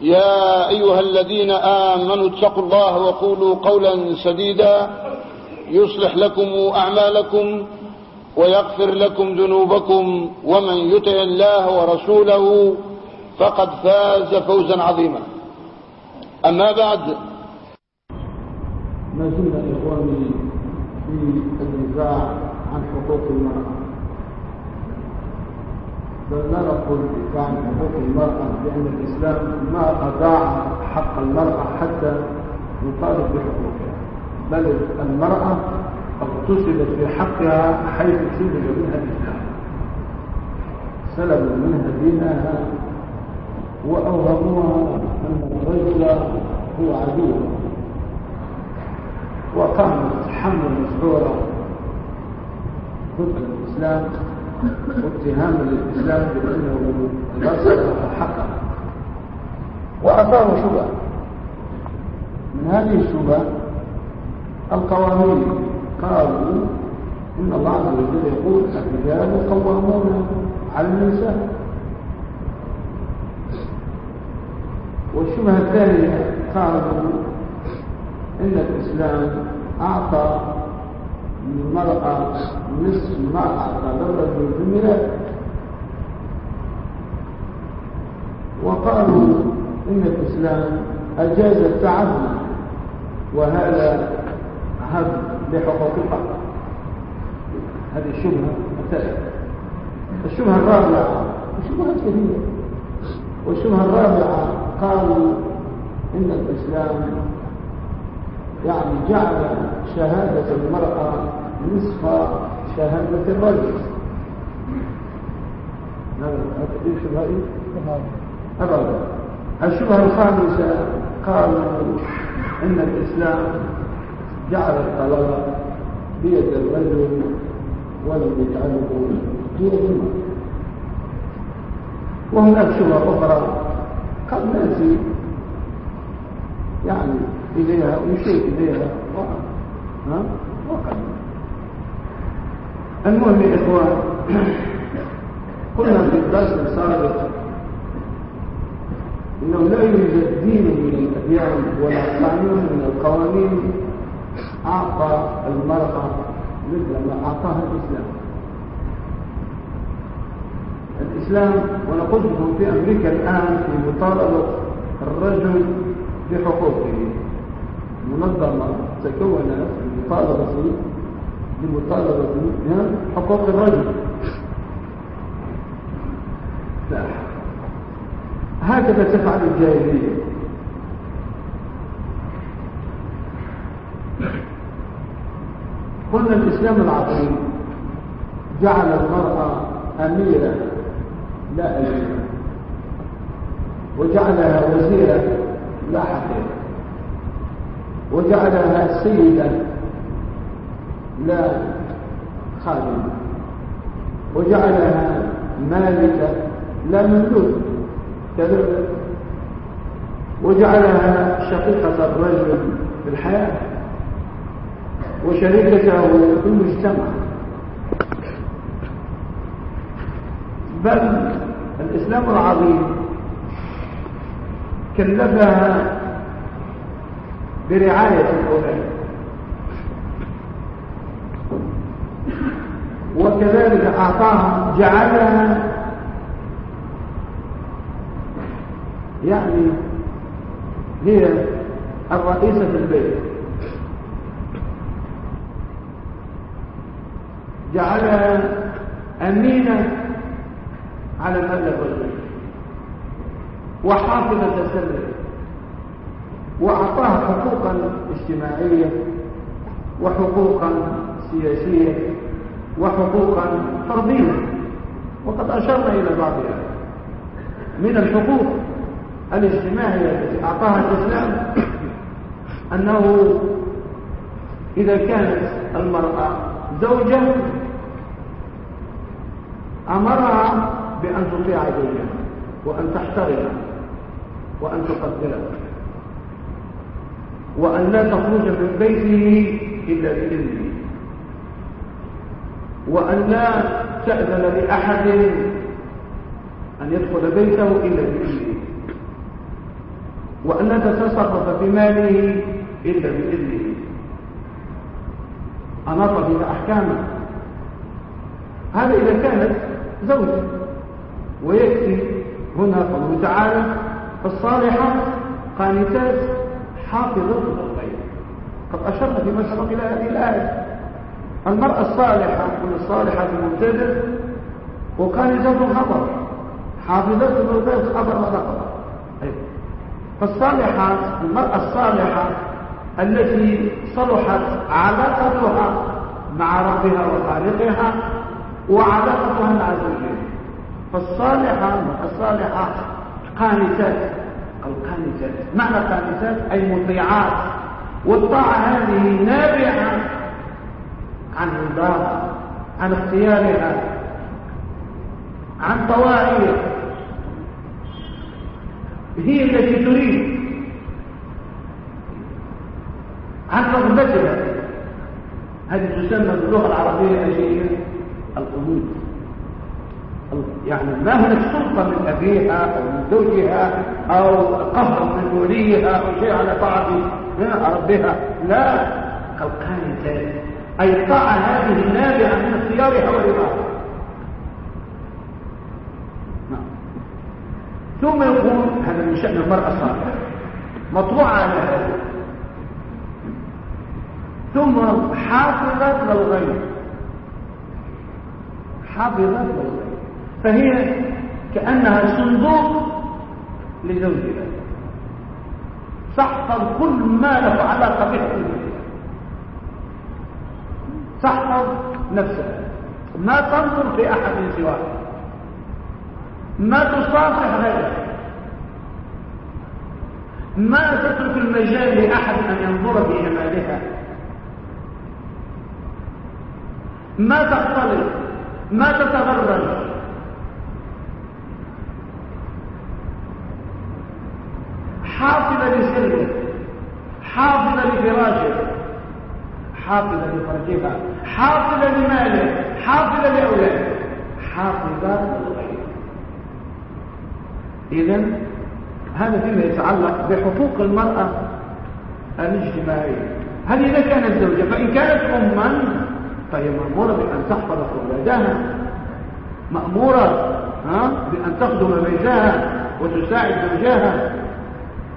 يا أيها الذين آمنوا اتقوا الله وقولوا قولا سديدا يصلح لكم أعمالكم ويغفر لكم ذنوبكم ومن يطع الله ورسوله فقد فاز فوزا عظيما. أما بعد. ما زلنا إخواني في النزاع عن حقوق المرأة. لا نقول عن حقوق المرأة لأن الإسلام ما أضاع حق المرأة حتى يطالب بحقوقها. بل المرأة اغتصبت في حقها حيث سلب منها الإسلام. سلبوا منها دينها وأوهموها أن الرجل هو عدو. وقامت حمل مسعورة ضد الإسلام. واتهام للإسلام بأنه غصب حقا. وأثاروا شبهة. من هذه الشبهة القوانين قالوا إن الله عز وجل يقول الرجال قوامون على النساء. والشبهة الثانية قالوا إن الإسلام أعطى للمرأة نصف للرجل في الميراث وقالوا إن الإسلام أجاز التعدد وهذا هدم لحقوق الحق. هذه الشبهة الثالثة. الشبهة الرابعة الشبهة كثيرة والشبهة الرابعة قالوا إن الإسلام يعني جعل شهادة المرأة نصف شهادة الرجل. هذا؟ أبدا. الشبهة الخامسة؟ قالوا إن الإسلام جعل الطلاق بيد الرجل ولم يجعله بيد وهناك شبهة أخرى قد نأتي يعني إليها ويشير إليها ها؟ وقد المهم يا إخوان قلنا في الدرس السابق إنه لا يوجد دين من الأديان ولا قانون من القوانين أعطى المرأة مثل ما أعطاها الإسلام. الإسلام وأنا قلت في أمريكا الآن في مطالبة الرجل بحقوقه. منظمة تكونت بمطالبة بمطالبة حقوق الرجل. هكذا تفعل الجاهلية. قلنا الإسلام العظيم جعل المرأة أميرة لا أميرة. وجعلها وزيرة لا حقيقة. وجعلها سيدة لا خادمة وجعلها مالكة لا مملوك. كذلك وجعلها شقيقة الرجل في الحياة. وشريكته في المجتمع. بل الإسلام العظيم كلفها برعاية الأولاد. وكذلك أعطاها جعلها يعني هي الرئيسة في البيت. جعلها أمينة على مبلغ الغيب وحافظة سره وأعطاها حقوقا اجتماعية وحقوقا سياسية. وحقوقا فردية وقد أشرنا إلى بعضها من الحقوق الاجتماعية التي أعطاها الإسلام أنه إذا كانت المرأة زوجة أمرها بأن تطيع زوجها وأن تحترمه وأن تقدره وأن لا تخرج من بيته إلا بإذنه. وأن لا تأذن لأحد أن يدخل بيته إلا بإذنه. وأن لا تتصرف في ماله إلا بإذنه. أناط بها أحكامه. هذا إذا كانت زوجة. ويكفي هنا قوله تعالى الصالحات قانتات حافظات للغيب. قد أشرنا فيما سبق إلى هذه الآية. المرأة الصالحة الصالحة المبتدأ وقانتات خبر حافظات للغيب خبر وخبر أيوة. فالصالحات المرأة الصالحة التي صلحت علاقتها مع ربها وخالقها وعلاقتها مع زوجها. فالصالحة الصالحة قانتات القانتات معنى قانتات؟ أي مطيعات. والطاعة هذه نابعة عن رضاها عن اختيارها عن طواعيها هي التي تريد عن رغبتها. هذه تسمى باللغة العربية أشياء القنوت يعني ما هناك سلطة من أبيها أو من زوجها أو قهر من وليها أو شيء على طاعة ربها. لا القانتات. أي الطاعة هذه النابعة من اختيارها ورضاها نعم. ثم يقول هذا من شأن المرأة الصالحة. مطروعة على هذا. ثم حافظت للغيب. حافظت للغيب. فهي كأنها صندوق لزوجها. تحفظ كل ما له علاقة به تحفظ نفسها ما تنظر في أحد سواه ما تصافح غيره ما تترك المجال لأحد أن ينظر في جمالها ما تختلط. ما تتغرج حافظة لسره حافظة لفراشه حافظة لفرجها حافظة لماله حافظة لأولاده حافظة للغير إذا هذا فيما يتعلق بحقوق المرأة الاجتماعية. هل إذا كانت زوجة فإن كانت أما فهي مأمورة بأن تحفظ أولادها مأمورة بأن تخدم بيتها وتساعد زوجها.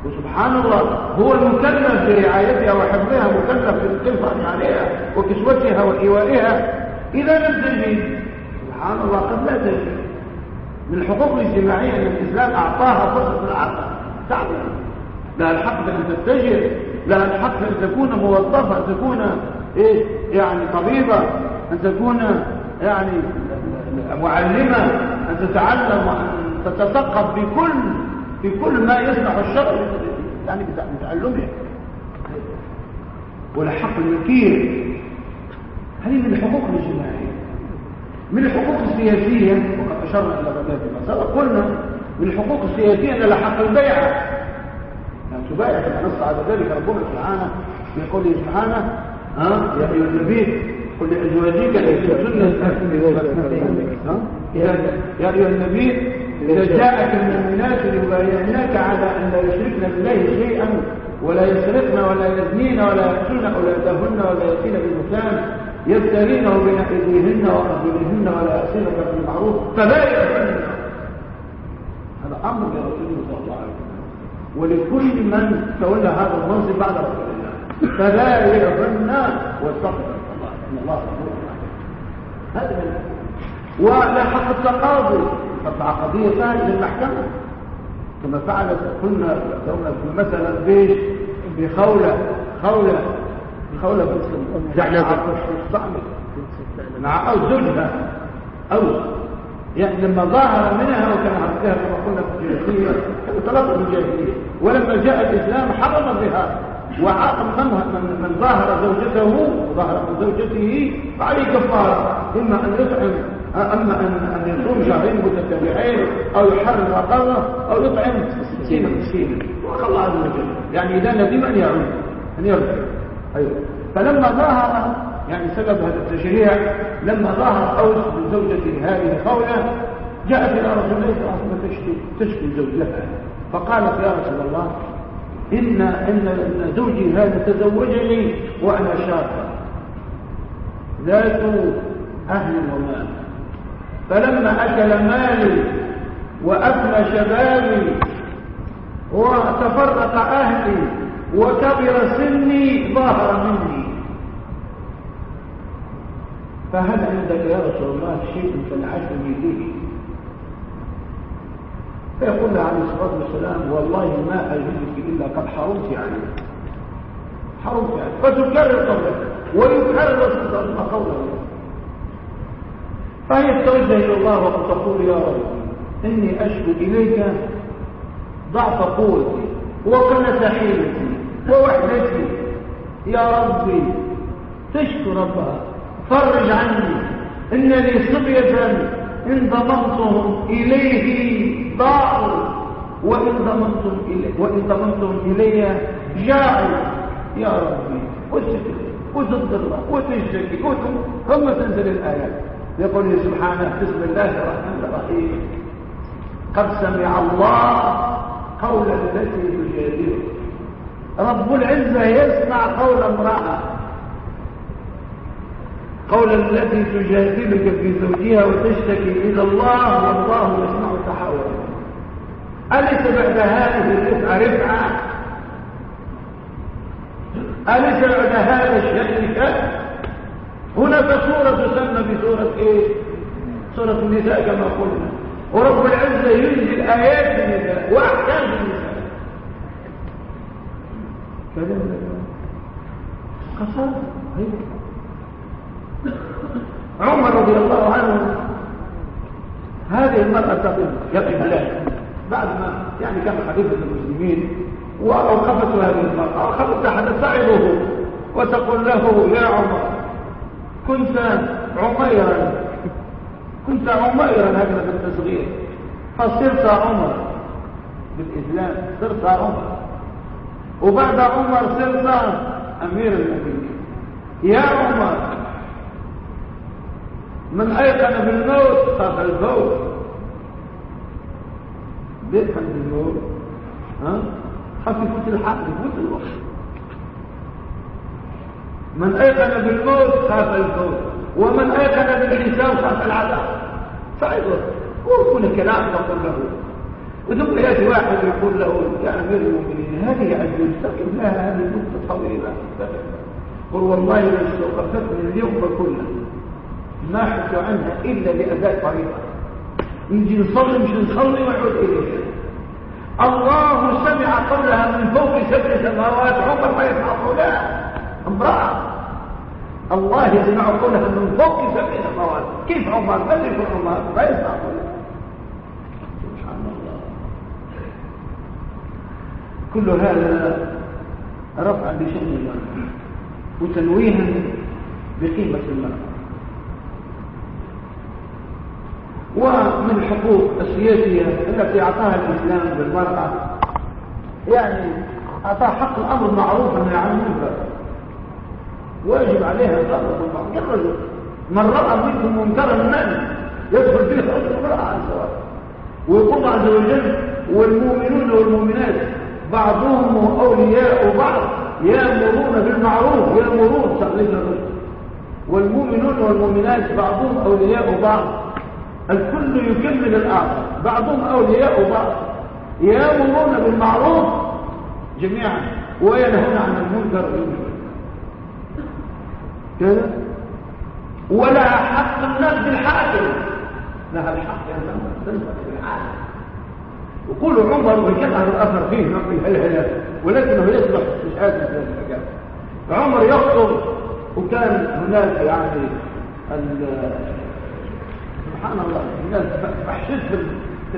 وسبحان الله هو المكلف برعايتها وحفظها مكلف بالقفة عليها وكسوتها وإيوائها إذا تجد سبحان الله قد لا تجد. من الحقوق الاجتماعية أن الإسلام أعطاها فرصة العقل. تعمل لها الحق أن تتجر لها الحق أن تكون موظفة أن تكون إيه يعني طبيبة أن تكون يعني معلمة أن تتعلم وأن تتثقف في كل في كل ما يصلح الشرع يعني بتعلمه والحق المكير هذه من الحقوق الاجتماعية؟ من الحقوق السياسية. وقد أشرنا إلى ذلك فيما سبق قلنا من الحقوق السياسية أن حق البيعة يعني تبايع كما نص على ذلك ربنا سبحانه في قوله سبحانه ها يا أيها النبي قل لأزواجك يا أيها النبي إذا جاءك المؤمنات ليبايعناك على أن لا يشركن بالله شيئا ولا يسرقن ولا يزنين ولا يقتلن أولادهن ولا يأتين بالبهتان يفترينه بين أيديهن وأرجلهن ولا يأتينك بالمعروف. فبايعهن هذا أمر لرسول الله صلى الله عليه وسلم. ولكل من تولى هذا المنصب بعد رسول الله. فبايعهن واستغفر الله إن الله غفور هذا ولا حق التقاضي تطلع قضية ثانية للمحكمة كما فعلت كنا مثلا بيش بخولة خولة خولة زعلة مع أو زوجها. أو يعني لما ظاهر منها وكان عبدها كما قلنا في الجاهلية طلب الجاهلية. ولما جاء الإسلام حرم بها. وعاقب من, من, ظاهر زوجته وظاهر من زوجته فعليه كفارة. إما أن يطعم أما أن أن يصوم شهرين متتابعين أو يحرر رقبة أو يطعم ستين مسكينا وقال الله عز وجل يعني إذا ندم أن يعود أن يرجع. أيوه. فلما ظهر يعني سبب هذا التشريع لما ظهر أوس من زوجته هذه خولة جاءت إلى رسول الله صلى الله عليه وسلم تشكي تشكي زوجها فقالت يا رسول الله إن إن زوجي هذا تزوجني وأنا شابة ذات أهل ومال. فلما أكل مالي وأفنى شبابي وتفرق أهلي وكبر سني ظهر مني. فهل عندك يا رسول الله شيء تنعشني به فيقول له عليه الصلاة والسلام والله ما أجدك إلا قد حرمت عليه حرمت عليه فتكرر قوله ويكرر قوله. فهي توجه إلى الله وتقول يا رب إني أشكو إليك ضعف قوتي وقلة حيلتي ووحدتي. يا ربي تشكو ربها. فرج عني. إن لي صبية إن ضمنتهم إليه ضاعوا وإن ضمنتم إلي وإن ضمنتم إلي جاعوا يا ربي وتشكي وتضر الله وتشتكي ثم تنزل الآيات. يقول سبحانه بسم الله الرحمن الرحيم. قد سمع الله قول التي تجادله رب العزة يسمع قول امرأة. قول التي تجادلك في زوجها وتشتكي إلى الله والله يسمع تحاورها أليس بعد هذه الرفعة رفعة؟ أليس بعد هذا الشأن شأن هناك سورة تسمى بسورة إيه؟ سورة النساء كما قلنا. ورب العزة ينزل آيات النساء وأحكام النساء. كلام قصر. عمر رضي الله عنه هذه المرأة تقول يقف لها بعد ما يعني كان خليفة المسلمين وأوقفته هذه المرأة وأخذت حدث تعظه وتقول له يا عمر. كنت عميرا. كنت عميرا هكذا في التصغير فصرت عمر بالإسلام صرت عمر. وبعد عمر صرت أمير المؤمنين يا عمر من أيقن بالموت خاف الفوت. بيقن بالموت ها؟ خاف يفوت الحق يفوت الوقت من أيقن بالموت خاف الفوت ومن أيقن بالحساب خاف العذاب. فأيضا وكل كلام تقول له. وثم يأتي واحد يقول له يا أمير المؤمنين هذه عجوز تقل لها هذه نقطة طويلة. قل والله لو استوقفتني اليوم كله ما حدث عنها إلا لأداء طريقة. نجي نصلي مش نصلي ونعود إليه. الله سمع قولها من فوق سبع سماوات عمر ما يسمع قولها امرأة. الله يسمع قولها من فوق سبع سماوات كيف عمر؟ من يكون عمر. لا يسمع. سبحان الله كل هذا رفعا بشأن المرأة وتنويها بقيمة المرأة ومن الحقوق السياسية التي أعطاها الإسلام بالمرأة يعني أعطاها حق الأمر معروف والنهي عن المنكر. واجب عليها الأمر بالمعروف الرجل من رأى منكم منكرا من يدخل فيه رجل امرأة عن سواء ويقول عز وجل والمؤمنون والمؤمنات بعضهم أولياء بعض يأمرون بالمعروف يأمرون تقليد الرجل والمؤمنون والمؤمنات بعضهم أولياء بعض. الكل يكمل الآخر بعضهم أولياء بعض. يأمرون بالمعروف جميعا وينهون عن المنكر كده ولا حق الناس بالحاكم. لها الحق أن تنفذ بالحاكم. وقول عمر ويقطع الأثر فيه نوع من الهلهلة ولكنه يصبح مش في الحاجات. عمر يخطب وكان هناك يعني سبحان الله الناس وحشت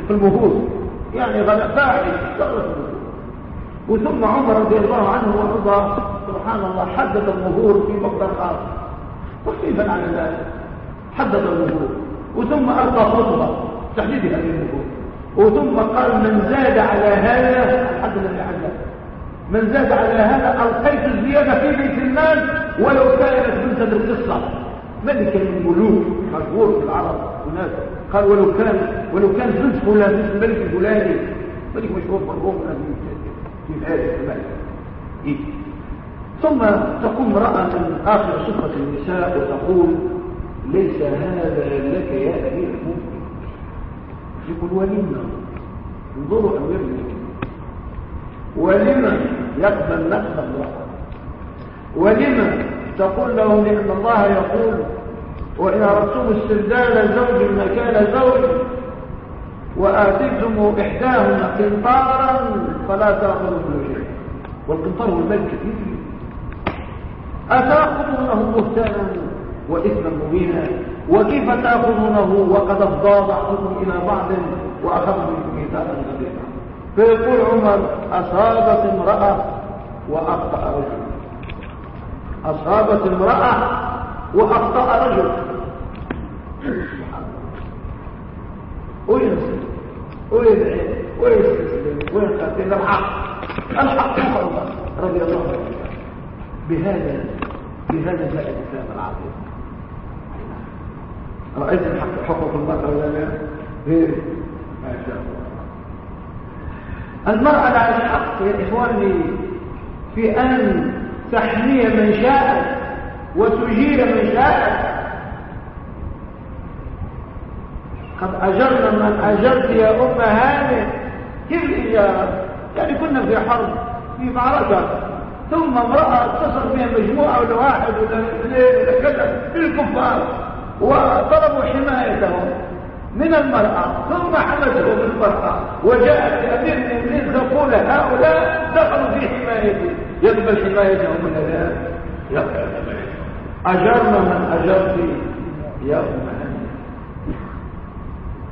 في المهور يعني فاعل وثم عمر رضي الله عنه وارضاه سبحان الله حدد المهور في مقدار اخر تخفيفا عن ذلك؟ حدد المهور وثم ألقى خطبة تحديد هذه المهور وثم قال من زاد على هذا الحد الذي حدد من زاد على هذا ألقيت الزيادة في بيت المال ولو كانت بنت القصة. ملك من الملوك مشهور في العرب هناك قال ولو كان ولو كان بنت فلان بنت الملك الفلاني ملك مشهور مرغوب في هذه الملك إيه؟ ثم تقوم امرأة من آخر صفة النساء وتقول ليس هذا لك يا أمير المؤمنين يقول ولما انظروا أمير المؤمنين ولما يقبل نقبل امرأة ولما تقول له لأن الله يقول وإن أردتم استبدال زوج مكان زوج. وآتيتم إحداهن قنطارا فلا تأخذوا كل شيء والقنطار هو المال كثير. أتأخذونه بهتانا وإثما مبينا؟ وكيف تأخذونه وقد افضى بعضكم إلى بعض وأخذوا منكم ميثاقا غليظا فيقول عمر أصابت امرأة وأخطأ رجل. أصابت امرأة وأخطأ رجل. وينسى ويدعي ويستسلم ويقاتل الحق. الحق الله رضي الله عنه. بهذا بهذا جاء الإسلام العظيم. رأيت الحق حقوق المرأة ولا لا؟ إيه ما شاء الله. المرأة على الحق يا إخواني في أن تحمي من شاءت وتجير من شاءت قد أجرنا من أجرت يا أم هانئ كيف الإجارة يعني كنا في حرب في معركة. ثم امرأة اتصل بها مجموعة ولا واحد ولا اثنين ولا كذا الكفار وطلبوا حمايتهم من المرأة. ثم حمتهم المرأة. وجاءت لأمير المؤمنين تقول هؤلاء دخلوا في حمايتي. يقبل حمايتهم من هذا يقبل أجرنا من أجرت يا أم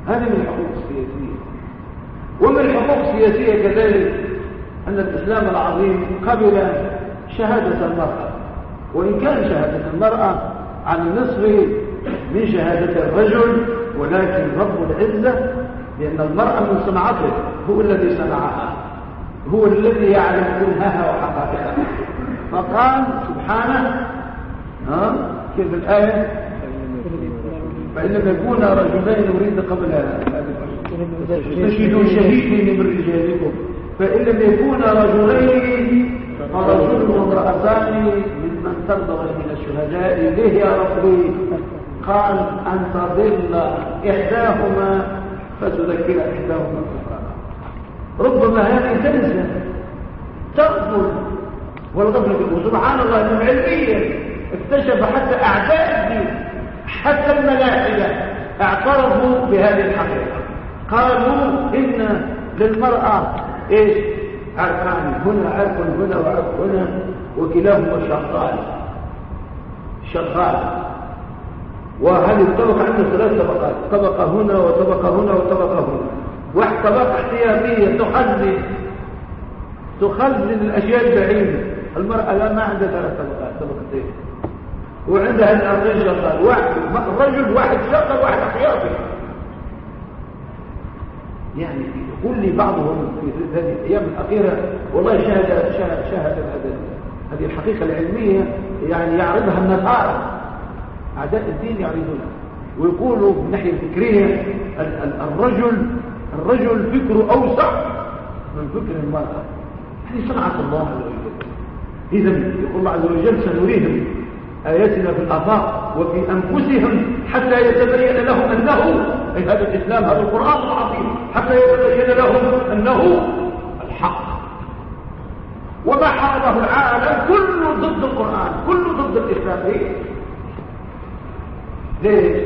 هذه من الحقوق السياسية. ومن الحقوق السياسية كذلك أن الإسلام العظيم قبل شهادة المرأة وإن كان شهادة المرأة عن النصف من شهادة الرجل ولكن رب العزة لأن المرأة من صنعته هو الذي صنعها هو الذي يعلم كنهها وحقائقها فقال سبحانه ها كيف الآية؟ فإن لم يكون رجلين يريد قبل تشهدوا شهيدين من رجالكم. فإن لم يكون رجلين فرجل وامرأتان ممن ترضى من الشهداء. به يا ربي؟ قال أن تضل إحداهما فتذكر إحداهما ربما هذه تنسى. تغفل والغفلة وسبحان الله أنه علميا. اكتشف حتى أعداء الدين. حتى الملاحدة اعترفوا بهذه الحقيقة. قالوا إن للمرأة إيش؟ عرقان هنا عرق هنا وعرق هنا وكلاهما شغال. شغال. وهذه الطبقة عندنا ثلاث طبقات؟ طبقة هنا وطبقة هنا وطبقة هنا. واحد طبقة احتياطية تخزن تخزن الأشياء البعيدة. المرأة لا ما عندها ثلاث طبقات طبقتين. وعندها الأرضين شغال واحد رجل واحد شغال واحد احتياطي يعني يقول لي بعضهم في هذه الأيام الأخيرة والله شاهد شاهد, شاهد هذه الحقيقة العلمية يعني يعرضها النصارى أعداء الدين يعرضونها. ويقولوا من الناحية الفكرية الرجل الرجل فكره أوسع من فكر المرأة. هذه صنعة الله عز وجل. إذا يقول الله عز وجل سنريهم. آياتنا في الآفاق وفي أنفسهم حتى يتبين لهم أنه أي هذا الإسلام هذا القرآن العظيم حتى يتبين لهم أنه الحق. وما حاربه العالم كله ضد القرآن كله ضد الإسلام. ليش؟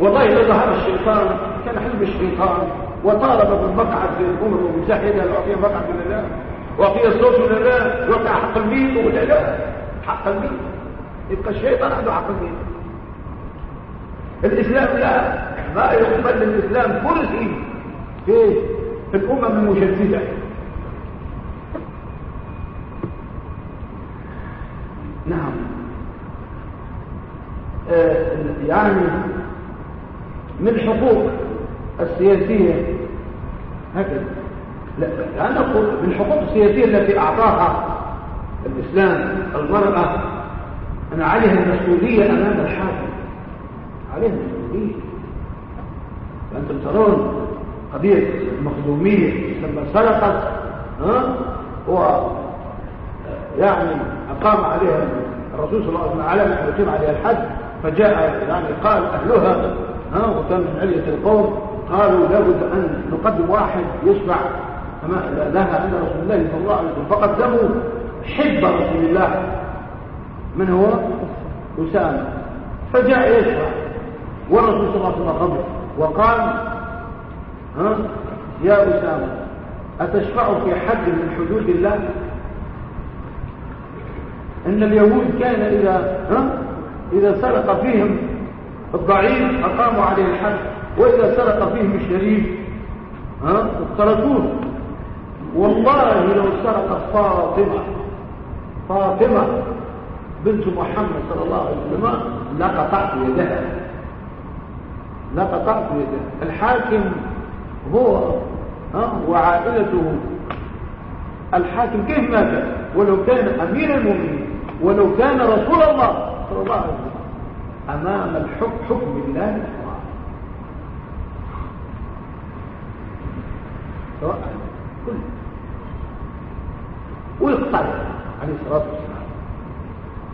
والله لو ظهر الشيطان كان حزب الشيطان وطالب بالمقعد في الأمم المتحدة الاعطيه مقعد من الله واعطيه الصوت من الله يوقع حق الميت ولا لا؟ حق الميت. يبقى الشيطان عنده حق الميت الإسلام لا ما يقبل الإسلام كرسي في في الأمم المجدده نعم. آه يعني من الحقوق السياسية هكذا. لا لا نقول من الحقوق السياسية التي أعطاها الإسلام المرأة أن عليها المسؤولية أمام الحاكم. عليها المسؤولية. فأنتم ترون قضية المخدومية لما سرقت ها؟ هو يعني أقام عليها الرسول صلى الله عليه وسلم يتم عليها الحد فجاء يعني قال أهلها ها؟ وكان من علية القوم قالوا لابد أن نقدم واحد يشفع لها عند رسول الله صلى الله عليه وسلم. فقدموا حب رسول الله. من هو؟ أسامة. فجاء يشفع والرسول صلى الله عليه وسلم وقال ها؟ يا أسامة أتشفع في حد من حدود الله؟ إن اليهود كان إذا ها؟ إذا سرق فيهم الضعيف أقاموا عليه الحد وإذا سرق فيهم الشريف ها؟ اقترتوه والله لو سرقت فاطمة فاطمة بنت محمد صلى الله عليه وسلم لقطعت يدها. لقطعت يدها. الحاكم هو وعائلته. الحاكم كيف مات؟ ولو كان أمير المؤمنين ولو كان رسول الله صلى الله عليه وسلم. أمام الحكم حكم الله سواء كل. ويقتل عليه الصلاة والسلام.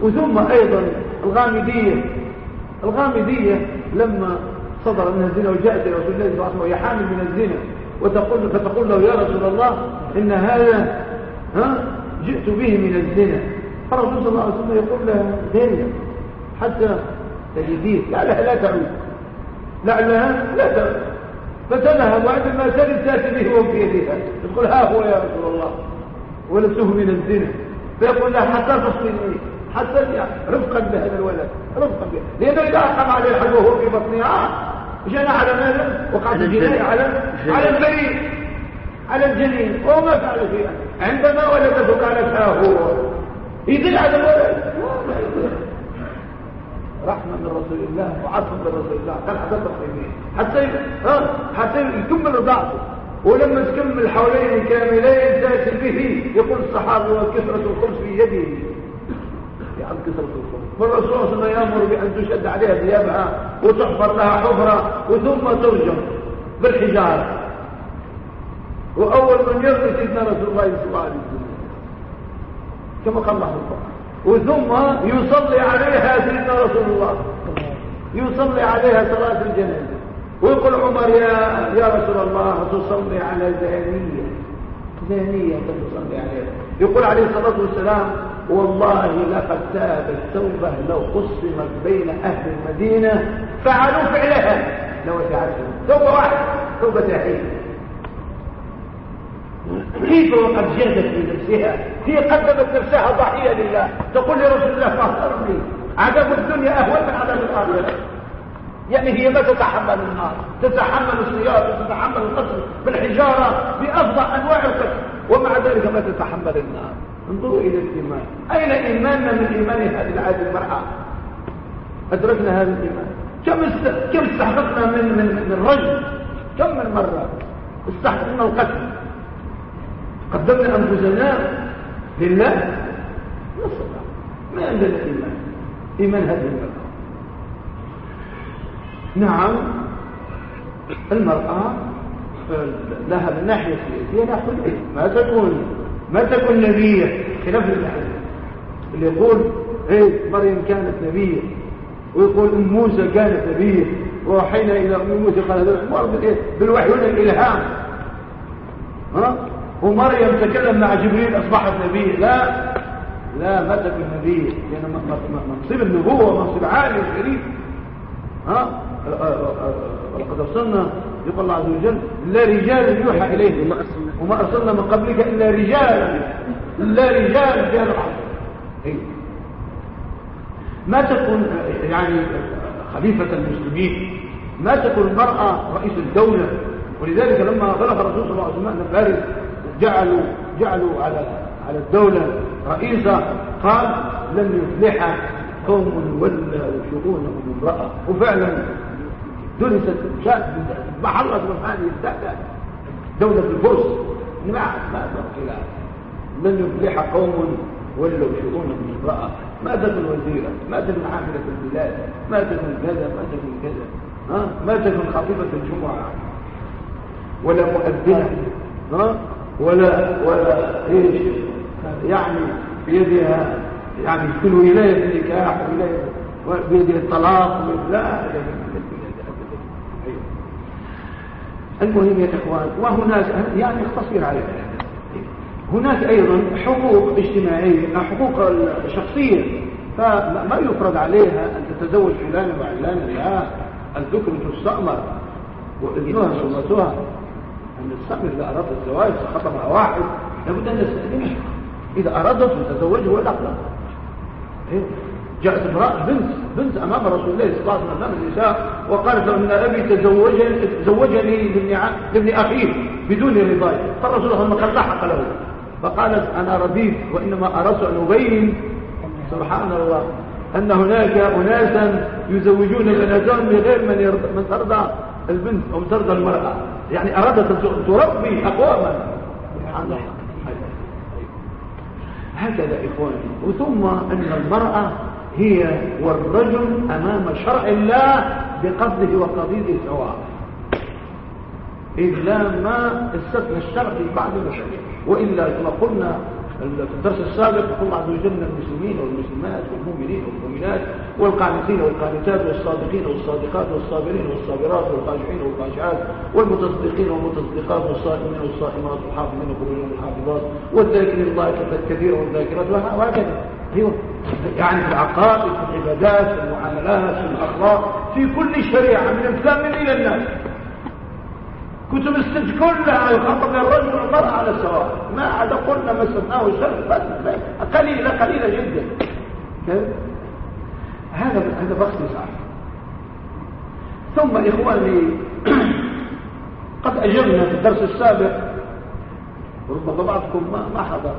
وثم أيضا الغامدية. الغامدية لما صدر من الزنا وجاءت إلى رسول الله صلى الله عليه وسلم وهي حامل من الزنا وتقول فتقول له يا رسول الله إن هذا ها جئت به من الزنا. فالرسول صلى الله عليه وسلم يقول لها دينيا حتى تجديه لعلها لا تعود لعلها لا تعود فتذهب وعندما تجد تاتي به وهو في يدها تقول ها هو يا رسول الله. ولدته من الزنا. فيقول لها حتى تصلني حتى رفقا بهذا الولد رفقا به لأنه اذا اقام عليه الحج وهو في بطنها جنى على ماذا وقعت الجنايه على على البريء على الجنين. وهو ما فعل شيئا عندما ولدته كانت ها هو يدل على الولد. رحمة من رسول الله وعطف من رسول الله. كان حتى تقريبين حتى حتى يكمل رضاعته. ولما تكمل حوالين كاملين تأتي به. يقول الصحابة وكسرة الخبز في يده يعني كسرة الخبز فالرسول صلى الله عليه وسلم يأمر بأن تشد عليها ثيابها وتحفر لها حفرة وثم ترجم بالحجارة. وأول من يرمي سيدنا رسول الله صلى الله عليه وسلم. كما قال الله القرآن وثم يصلي عليها سيدنا رسول الله. يصلي عليها صلاة الجنازة. ويقول عمر يا يا رسول الله تصلي على زانية زانية تصلي عليها. يقول عليه الصلاة والسلام والله لقد تابت توبة لو قسمت بين أهل المدينة فعلوا فعلها. لو تعلم توبة واحدة توبة تحية كيف وقد جادت بنفسها؟ هي قدمت نفسها ضحية لله. تقول لرسول الله فاهرني عذاب الدنيا أهون من عذاب الآخرة. يعني هي ما تتحمل النار تتحمل السيارة تتحمل القتل بالحجارة بأفضل أنواع القتل ومع ذلك ما تتحمل النار. انظروا إلى الإيمان. أين إيماننا من إيمان هذه العادة المرأة؟ أدركنا هذا الإيمان. كم كم استحققنا من من من الرجل كم من مرة استحققنا القتل؟ قدمنا أنفسنا لله؟ نصدق ما عندنا إيمان. إيمان هذه المرأة. نعم. المرأة لها من ناحية سياسية لا ما تكون ما تكون نبية خلاف الحديث اللي يقول إيه مريم كانت نبية ويقول أم موسى كانت نبية وحين إلى أم موسى قال هذا الحوار بالايه بالوحي والالهام ها؟ ومريم تكلم مع جبريل أصبحت نبية لا لا ما تكون نبية لأن منصب النبوة منصب عالي وشريف. ها؟ ولقد أرسلنا يقول الله عز وجل لا رجال يوحى اليه وما أرسلنا. من قبلك إلا رجال لا رجال رجال إيه. ما تكون يعني خليفة المسلمين ما تكون المرأة رئيس الدولة. ولذلك لما بلغ الرسول صلى الله عليه وسلم فارس جعلوا جعلوا على على الدولة رئيسة قال لن يفلح قوم ولا شؤونهم امرأة. وفعلا درست بحر سبحانه يستهدى دولة الفرس ما ما إلى لن يفلح قوم ولوا شؤونهم امرأة. ما تكن وزيرة ما تكن عاملة البلاد ما تكن كذا ما تكن كذا ها؟ ما تكن خطيبة الجمعة. ولا مؤذنة. ها؟ ولا ولا إيش؟ يعني بيدها يعني كل ولاية النكاح ولاية بيدها الطلاق لا. المهم يا اخوان وهناك يعني اختصر عليها هناك أيضا حقوق اجتماعية حقوق شخصيه فما يفرض عليها أن تتزوج فلان وعلان لا الذكر تستأمر. وإذنها سنتها أن الصبر إذا أراد الزواج خطبها واحد. لابد أن يستأذنها. إذا أرادت أن تزوجه ولا إيه؟ جاءت امرأة بنت بنت أمام رسول الله صلى الله عليه وسلم النساء وقالت له إن أبي تزوجني, تزوجني لابن أخيه بدون رضاي فالرسول صلى الله عليه وسلم لحق له. فقالت أنا ربيت وإنما أردت أن أبين سبحان الله. أن هناك أناسا يزوجون بناتهم بغير من, من ترضى البنت أو ترضى المرأة. يعني أرادت أن تربي أقواما. سبحان الله. هكذا إخواني. وثم أن المرأة هي والرجل أمام شرع الله بقصده وقضيده سواء. إذ لا ما استثنى الشرع في بعض المشاريع. وإلا كما قلنا في الدرس السابق الله عز وجل المسلمين والمسلمات والمؤمنين والمؤمنات والقانتين والقانتات والصادقين والصادقات والصابرين والصابرات والخاشعين والخاشعات والمتصدقين والمتصدقات والصائمين والصائمات والحافظين والحافظات والذاكرين الله كثيرا والذاكرات وهكذا. أيوه يعني في العقائد في العبادات في المعاملات في الأخلاق في كل شريعة من الفم إلى الناس. كتب الست كلها يخاطب الرجل والمرأة على السواء. ما عدا قلنا ما الشرع بس قليلة قليلة جدا. هذا هذا مثال ثم إخواني قد أجبنا في الدرس السابق. وربما بعضكم ما حضر.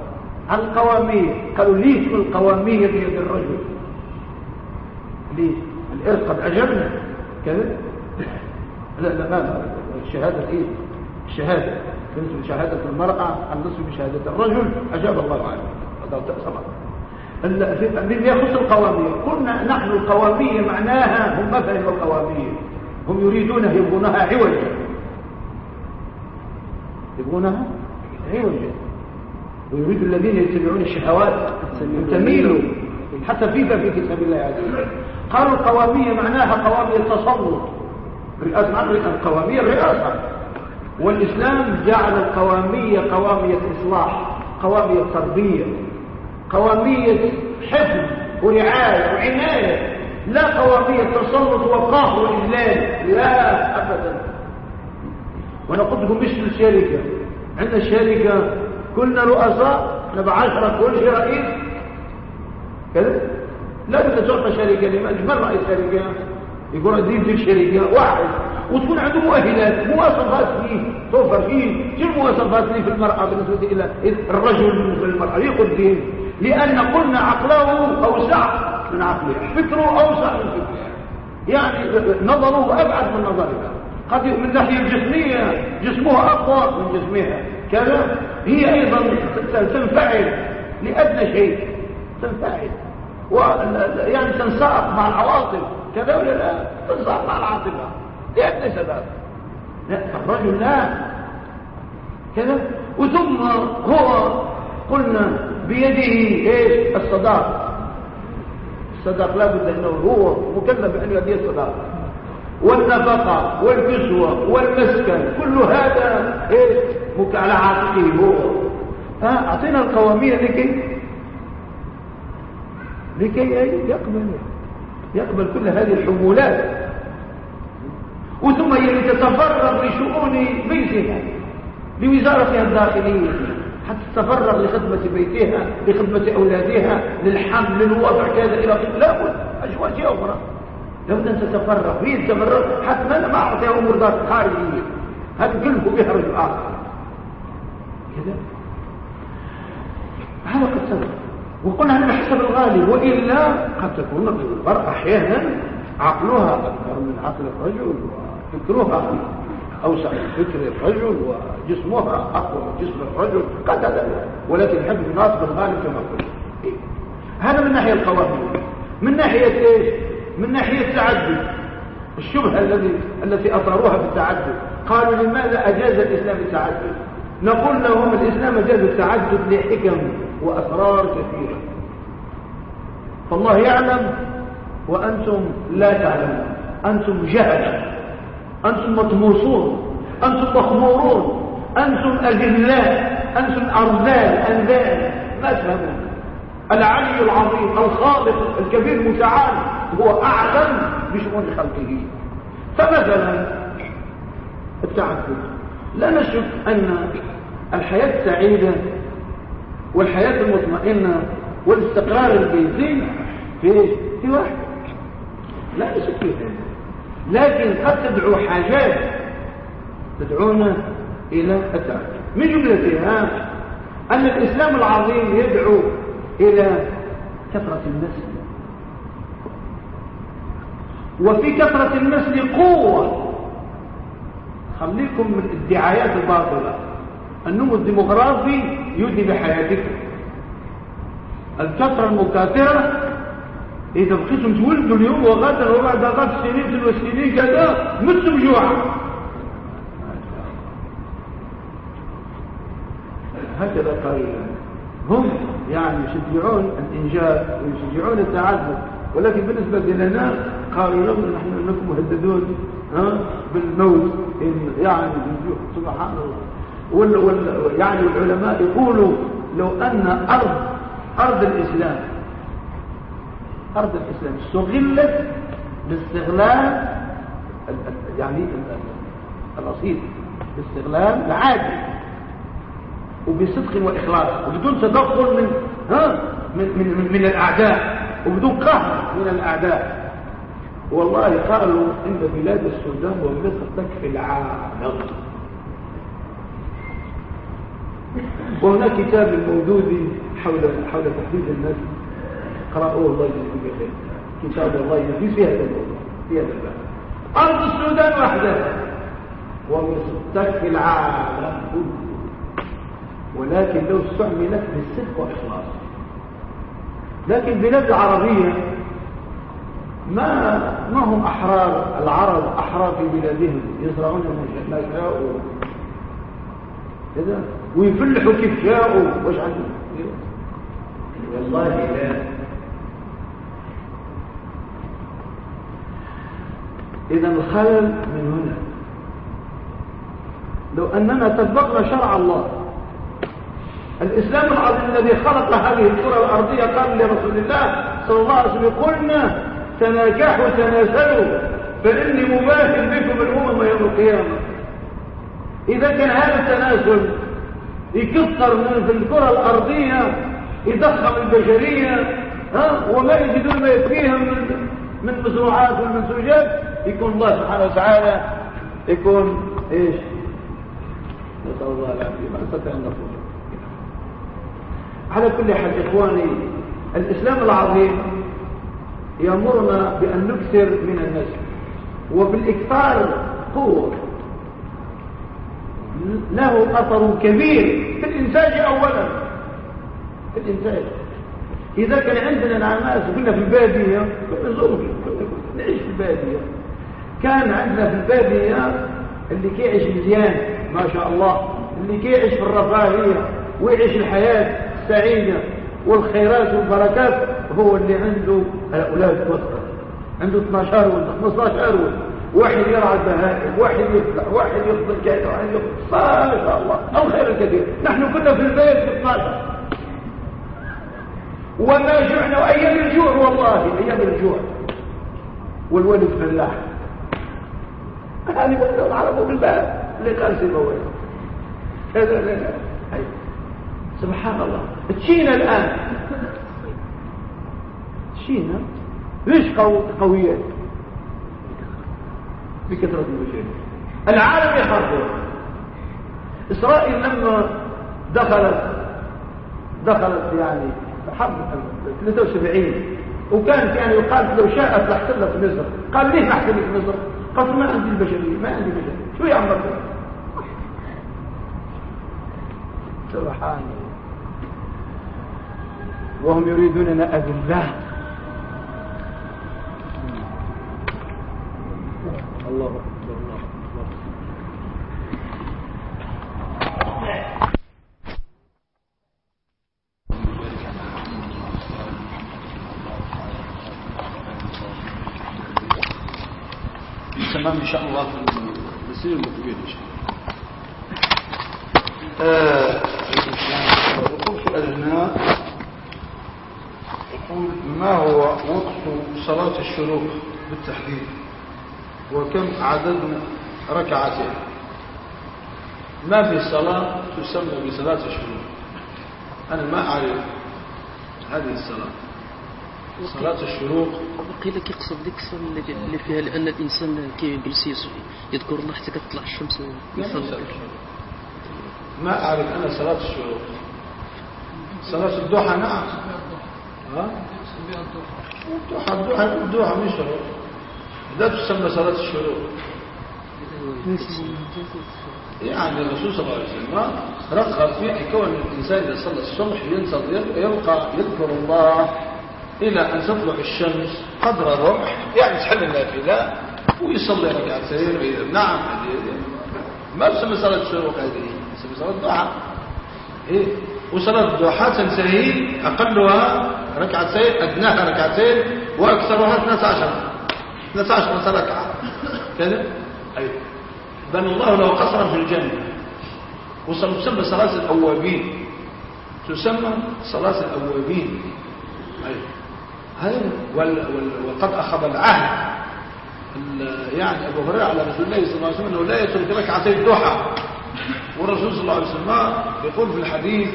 عن القوامية. قالوا ليش القوامية بيد الرجل؟ ليش؟ الإرث قد أجبنا. كذا؟ لا لا ما الشهادة إيه الشهادة. بالنسبة لشهادة المرأة النصف بشهادة الرجل. أجاب الله عنه هذا سبق. من يخص القوامية. قلنا نحن القوامية معناها هم ما فهموا القوامية. هم يريدونها يبغونها عوجا. يبغونها عوجا. ويريد الذين يتبعون الشهوات أن تميلوا حتى في في كتاب الله عز وجل. قالوا القوامية معناها قوامية التصرف رئاسة القوامية الرئاسة والإسلام جعل القوامية قوامية إصلاح قوامية تربية قوامية حفظ ورعاية وعناية. لا قوامية تسلط وقهر وإذلال لا أبدا. قلت لكم مش الشركة. عندنا الشركة كلنا رؤساء إحنا بعشرة كل شيء رئيس. كذا؟ لا بد تعطى شركة لمن من رئيس شركة يقول عايزين في شركة واحد. وتكون عنده مؤهلات مواصفات فيه توفر فيه. شو المواصفات اللي في المرأة بالنسبة إلى الرجل في المرأة؟ يقدم لأن قلنا عقله أوسع من عقله فكره أوسع من فكره. يعني نظره أبعد من نظرها. قد من الناحية الجسمية جسمها أقوى من جسمها. كذا هي أيضا تنفعل لأدنى شيء تنفعل. يعني تنساق مع العواطف كذا ولا لا؟ تنساق مع العاطفة. لأدنى سبب. لا الرجل لا. كذا. وثم هو قلنا بيده إيش؟ الصداق. الصداق لا بد أنه هو مكلف بان يؤدي الصداق. والنفقة والكسوة والمسكن كل هذا إيش؟ على عاتقه هو. ها أعطينا القوامير لكي لكي يقبل يقبل كل هذه الحمولات. وثم هي تتفرغ لشؤون بيتها لوزارتها الداخلية حتى تتفرغ لخدمة بيتها لخدمة أولادها للحمل للوضع كذا إلى لا بد أشياء أخرى. لابد أن تتفرغ. هي تتفرغ. حتى ما أعطيها أمور ذات خارجية. هذا كله رجل آخر. كذا هذا قد سبق. وقلنا أنه حسب الغالب وإلا قد تكون المرأة أحيانا عقلها أكثر من عقل الرجل وفكرها أوسع من فكر الرجل وجسمها أقوى من جسم الرجل قد هذا ولكن الحب يناسب الغالب كما قلت. هذا من ناحية القوانين. من ناحية إيش؟ من ناحية التعدد. الشبهة الذي التي أثاروها بالتعدد. قالوا لماذا أجاز الإسلام التعدد؟ نقول لهم الإسلام أجاز التعدد لحكم وأسرار كثيرة. فالله يعلم وأنتم لا تعلمون. أنتم جهل أنتم مطموسون. أنتم مخمورون. أنتم أجلاء أنتم أرذال. أنذال. ما تفهمون. العلي العظيم الخالق الكبير المتعال هو أعلم بشؤون خلقه. فمثلا التعدد لا نشك أن الحياة السعيدة والحياة المطمئنة والاستقرار البيتي في في واحد. لا نشك فيه لكن قد تدعو حاجات تدعونا إلى التعدد من جملتها أن الإسلام العظيم يدعو إلى كثرة النسل وفي كثرة النسل قوة. خليكم من الدعايات الباطلة. النمو الديمغرافي يدي بحياتكم. الكثرة المكاثرة إذا بقيتم تولدوا اليوم وغدا وبعد غد سنين ثلاث سنين كذا متم جوعا هكذا قال هم يعني يشجعون الإنجاب ويشجعون التعدد ولكن بالنسبة لنا قالوا لهم نحن انكم مهددون. بالموت يعني سبحان الله. وال وال يعني العلماء يقولوا لو أن أرض أرض الإسلام أرض الإسلام استغلت باستغلال يعني الرصيد باستغلال العادي. وبصدق وإخلاص وبدون تدخل من ها من من من الأعداء وبدون قهر من الأعداء. والله قالوا إن بلاد السودان ومصر تكفي العالم. وهناك كتاب الموجود حول حول تحديد الناس قرأوه الله يجزيكم بخير كتاب الله يجزي في هذا الموضوع في هذا الباب أرض السودان وحدها. ومصر تكفي العالم كله. ولكن لو استعملت بالصدق والإخلاص. لكن البلاد العربية ما ما هم أحرار العرب أحرار في بلادهم؟ يزرعون ما شاءوا. كذا ويفلحوا كيف شاءوا. واش عندهم؟ والله لا. إذا الخلل من هنا. لو أننا طبقنا شرع الله. الإسلام العظيم الذي خلق هذه الكرة الأرضية قال لرسول الله صلى الله عليه وسلم قلنا تناكحوا تناسلوا فإني مباهل بكم الأمم يوم القيامة. إذا كان هذا التناسل يكثر من في الكرة الأرضية يضخم البشرية ها؟ وما يجدون ما يكفيهم من من مزروعات والمنسوجات يكون الله سبحانه وتعالى يكون إيش؟ نسأل الله العافية. ما نستطيع أن نقول. على كل حال إخواني الإسلام العظيم يأمرنا بأن نكثر من النسل وبالإكثار قوة. له أثر كبير في الإنتاج أولا. في الإنتاج. إذا كان عندنا ناس كنا في البادية نعيش في البادية. كان عندنا في البادية اللي كيعيش مزيان ما شاء الله. اللي كيعيش في الرفاهية ويعيش الحياة السعيدة والخيرات والبركات. هو اللي عنده أولاد وسط عنده 12 ولد 15 ولد. واحد يرعى البهائم واحد يفلح واحد يقبل كذا واحد يقبل ما شاء الله الخير الكثير. نحن كنا في البيت في 12 وما جعنا أيام الجوع والله أيام الجوع. والولد فلاح. هذه وقت العرب بالباب اللي قال سيبويه هذا سبحان الله. تشينا الآن. تشينا ليش قوية؟ بكثرة المشاهدين العالم يخافون إسرائيل لما دخلت دخلت يعني حرب 73 وكانت يعني يقال لو شاءت لاحتلت مصر. قال ليه نحتل مصر؟ قال ما عندي البشرية ما عندي بشرية. شو يعمل سبحان الله. وهم يريدوننا أذلة الله أكبر الله تمام إن شاء الله. في السنين المقبلة إن شاء الله. يقول سؤالنا يقول ما هو وقت صلاة الشروق بالتحديد؟ وكم عدد ركعتين ما في صلاة تسمى بصلاة الشروق. أنا ما أعرف هذه الصلاة. صلاة الشروق. قيل كيقصد ديك الصلاة اللي فيها لأن الإنسان كيجلس يذكر الله حتى كتطلع الشمس ويصلي ما أعرف أنا صلاة الشروق. صلاة الضحى نعم. ها؟ الضحى الضحى. الضحى من شروق. لا تسمى صلاة الشروق. يعني الرسول صلى الله عليه وسلم رغب في كون الإنسان إذا صلى الصبح ينتظر يبقى يذكر الله إلى أن تطلع الشمس قدر الرمح يعني تحل النافلة ويصلي ركعتين نعم ما تسمى صلاة الشروق هذه تسمى صلاة الضحى. إيه؟ وصلاة الضحى تنتهي أقلها ركعتين أدناها ركعتين وأكثرها 12 12 ركعة كذا؟ أي. بل الله له قصرا في الجنة. وتسمى صلاة الأوابين. تسمى صلاة الأوابين. أي. هذا وقد أخذ العهد. يعني أبو هريرة على رسول الله صلى الله عليه وسلم أنه لا يترك ركعتي الضحى. والرسول صلى الله عليه وسلم يقول في الحديث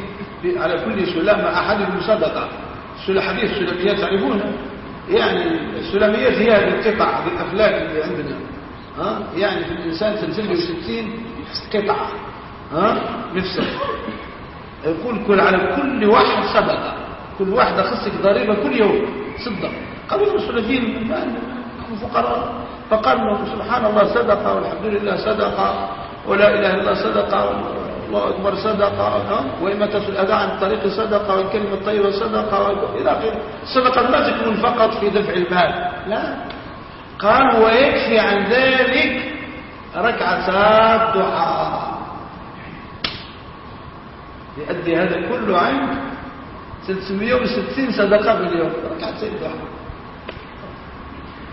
على كل سلامة أحدهم صدقة حديث السلميات تعرفونها يعني السلميات هي هذه القطع هذه الأفلاك اللي عندنا. ها؟ يعني في الإنسان تنزل له 60 قطعة ها؟ نفسه. يقول كل على كل واحد صدقة. كل واحدة خصك ضريبة كل يوم. صدق قالوا السلفيين فقراء. فقال سبحان الله صدقة والحمد لله صدقة. ولا إله إلا الله صدقة. الله أكبر صدقة وإما الأذى عن طريق صدقة والكلمة الطيبة صدقة إلى آخره. الصدقة لا تكون فقط في دفع المال. لا. قال ويكفي عن ذلك ركعتات ضحى يؤدي هذا كله عن 360 صدقة في اليوم. ركعتين ضحى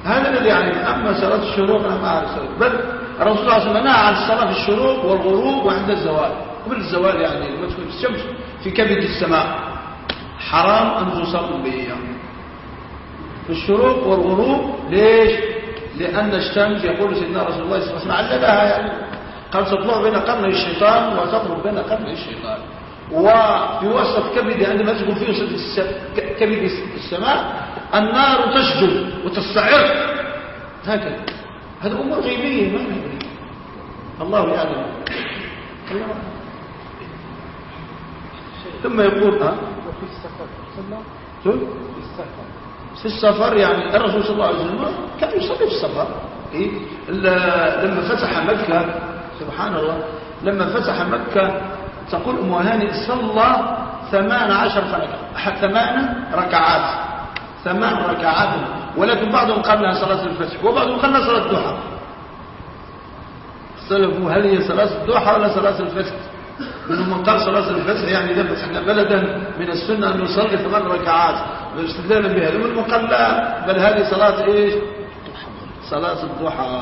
هذا الذي يعني أما صلاة الشروق أنا ما أعرف. بل الرسول صلى الله عليه وسلم نهى عن الصلاة في الشروق والغروب وعند الزوال. قبل الزوال يعني لما تكون الشمس في كبد السماء. حرام أن تصلي في الشروق والغروب ليش؟ لأن الشمس يقول سيدنا رسول الله صلى الله عليه وسلم يعني. قال تطلع بين قرني الشيطان وتطلع بين قرني الشيطان. وفي وسط كبد عندما تكون في وسط كبد السماء النار تشجر وتستعر هكذا. هذا أمور غيبية ما الله يعلم. ثم يقول ها؟ وفي السفر شو؟ في السفر. في السفر يعني الرسول صلى الله عليه وسلم كان يصلي في السفر. إيه؟ لما فتح مكة سبحان الله لما فتح مكة تقول أم هاني صلى ثمان عشر ثمان ركعات. ثمان ركعات. ولكن بعضهم قال لها صلاة الفتح وبعضهم قال لها صلاة الضحى. اختلفوا هل هي صلاة الضحى ولا صلاة الفتح من قال صلاة الفتح يعني إذا فتحنا بلدا من السنة أن نصلي ثمان ركعات استدلالا بها. ومنهم من قال لا. بل هذه صلاة إيش؟ صلاة الضحى.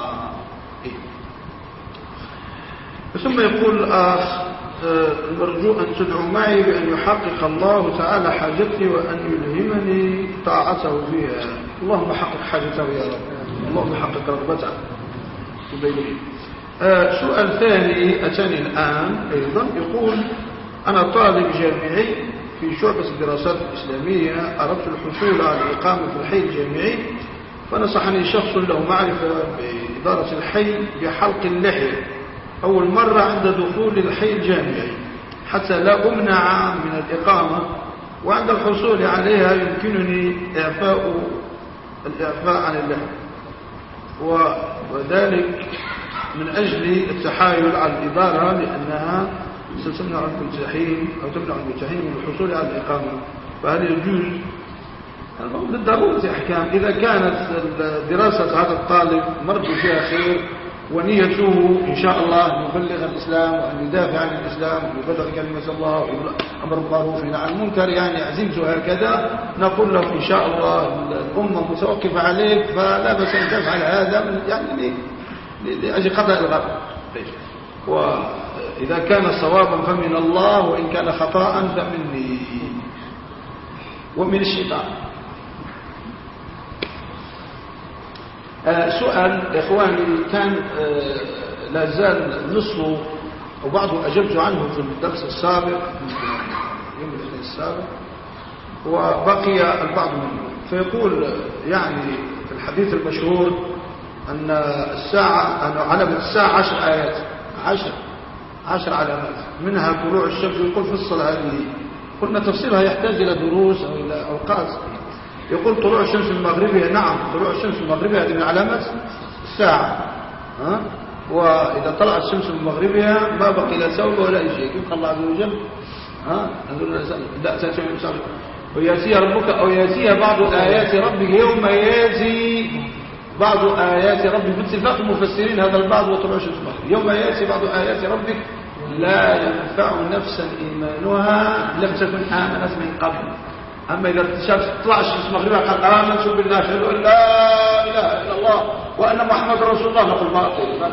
إيه؟ ثم يقول الآخ نرجو أن تدعو معي بأن يحقق الله تعالى حاجتي وأن يلهمني طاعته فيها. اللهم حقق حاجته يا رب. اللهم حقق رغبته تبين آه سؤال ثاني أتاني الآن أيضا. يقول أنا طالب جامعي في شعبة الدراسات الإسلامية أردت الحصول على الإقامة في الحي الجامعي فنصحني شخص له معرفة بإدارة الحي بحلق اللحية. أول مرة عند دخول الحي الجامعي حتى لا أمنع من الإقامة وعند الحصول عليها يمكنني إعفاء الإعفاء عن اللحية. وذلك من أجل التحايل على الإدارة لأنها ستمنع الملتحين أو تمنع الملتحين من الحصول على الإقامة. فهل يجوز؟ بالضرورة أحكام إذا كانت دراسة هذا الطالب مرد فيها خير ونيته إن شاء الله أن يبلغ الإسلام وأن يدافع عن الإسلام ويبلغ كلمة الله وأمر بالمعروف عن المنكر. يعني عزيمته هكذا نقول له إن شاء الله الأمة متوقفة عليك فلا بس أن تفعل هذا يعني لأجل قضاء الغرب وإذا كان صوابا فمن الله وإن كان خطأ فمني. ومن الشيطان. آه سؤال إخواني كان آه لا زال نصفه وبعضه أجبت عنه في الدرس السابق يوم الاثنين السابق وبقي البعض منه فيقول يعني في الحديث المشهور أن الساعة أن علامة الساعة عشر آيات. عشر. عشر علامات منها طلوع الشمس. يقول في الصلاة هذه قلنا تفسيرها يحتاج إلى دروس أو إلى أوقات. يقول طلوع الشمس من مغربها. نعم طلوع الشمس من مغربها هذه من علامات الساعة. ها؟ وإذا طلعت الشمس من مغربها ما بقي لا سوء ولا شيء. كيف الله عز وجل؟ ها؟ لا تأتي ويأتيها ربك أو يأتيها بعض آيات ربك يوم يأتي بعض آيات ربك باتفاق المفسرين هذا البعض الشمس مغرب يوم يأتي بعض آيات ربك لا ينفع نفسا إيمانها لم تكن آمنت من قبل. أما إذا اكتشفت تطلع الشمس مغربها قال آمنت بالله أشهد أن لا إله إلا الله وأن محمد رسول الله. نقول باطل ما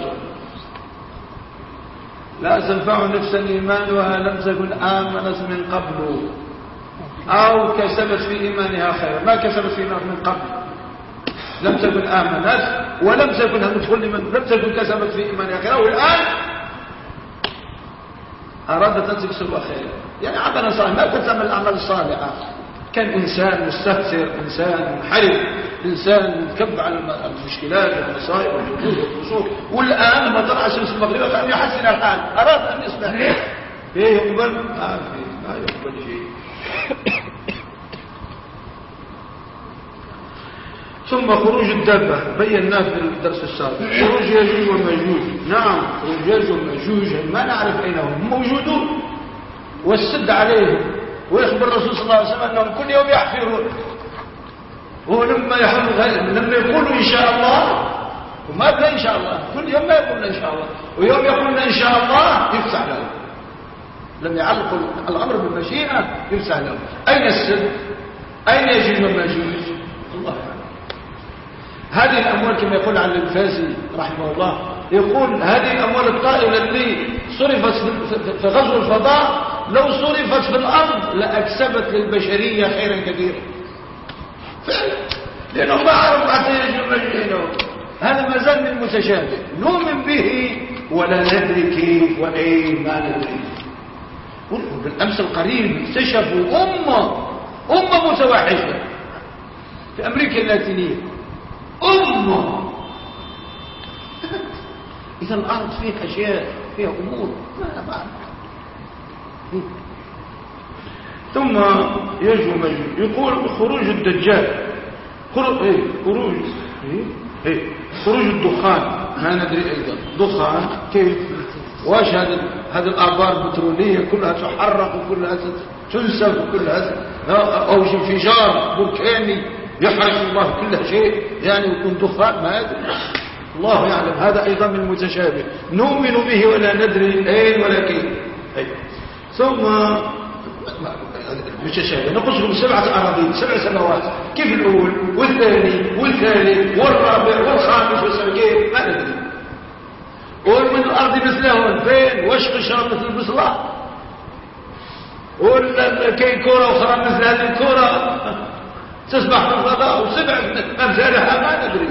لا تنفع نفسا إيمانها لم تكن آمنت من قبل. أو كسبت في إيمانها خيرا. ما كسبت في إيمانها من قبل. لم تكن آمنت ولم تكن هندخل لمن لم تكن كسبت في إيمانها خيرا والآن أرادت أن تكسب خيرا يعني عملا صالحا ما تتعمل الأعمال الصالحة كان إنسان مستهتر إنسان منحرف إنسان متكب على المشكلات والمصائب والجهود والقصور والآن لما طلع شمس المغرب قال يحسن الحال أراد أن يصبح. إيه يقبل؟ ما في ما يقبل شيء. ثم خروج الدابة بيناه في الدرس السابق. خروج ياجوج وماجوج نعم خروج ياجوج وماجوج ما نعرف أين هم. موجودون. والسد عليهم. ويخبر الرسول صلى الله عليه وسلم أنهم كل يوم يحفرون. ولما يحفر لما يقولوا إن شاء الله وما بلا إن شاء الله. كل يوم ما يقولون إن شاء الله. ويوم يقولون إن شاء الله يفتح لهم. لم يعلقوا الأمر بالمشيئة يفتح لهم. أين السد؟ أين الله أعلم هذه الأموال كما يقول عن الفاسي رحمه الله يقول هذه الأموال الطائلة التي صرفت في غزو الفضاء لو صرفت في الأرض لأكسبت للبشرية خيرا كثيرا فعلا. لأنه ما عرف حتى يجب مجهنه هذا ما زال من متشابه نؤمن به ولا ندري كيف وأين ما ندري. بالأمس القريب اكتشفوا أمة أمة متوحشة في أمريكا اللاتينية. أمة. إذا الأرض فيها أشياء فيها أمور. ما ثم يجو مجو يقول خروج الدجال. خروج إيه خروج. إيه؟ خروج الدخان. ما ندري أيضا. دخان. كيف؟ واش هذا هذه الآبار البتروليه كلها تحرق وكلها تنسف وكلها أو انفجار بركاني يحرق الله كل شيء يعني يكون دخان ما أدري. الله يعلم. هذا أيضا من المتشابه. نؤمن به ولا ندري أين ولا كيف. أي. ثم متشابه نقصهم سبعة أراضين سبع سماوات. كيف الأول؟ والثاني والثالث والرابع والخامس والسبعين ما ندري. ومن الأرض مثلهم. فين؟ واش قشرة مثل البصلة ولا كاين كرة أخرى مثل هذه الكرة. تسبح في الفضاء وسبع أمثالها ما ندري.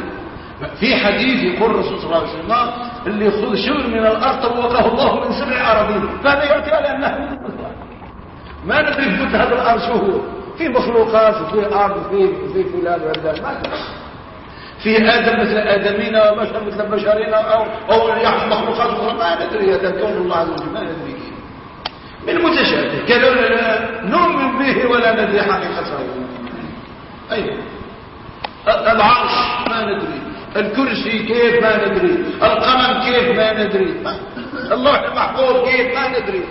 في حديث يقول الرسول صلى الله عليه وسلم اللي يخذ شبر من الأرض طوقه الله من سبع اراضين فهذا يعطي على أنه ما ندري في هذا الأرض شو هو. في مخلوقات وفي أرض وفي في فلان وعلان ما في آدم مثل ادمنا وبشر مثل بشرنا أو أو يعني مخلوقات أخرى. ما ندري هذا كون الله عز وجل ما ندري. من متشابه كذا نؤمن به ولا ندري حقيقته أيوه العرش ما ندري. الكرسي كيف ما ندري. القلم كيف ما ندري. الله المحفوظ كيف ما ندري.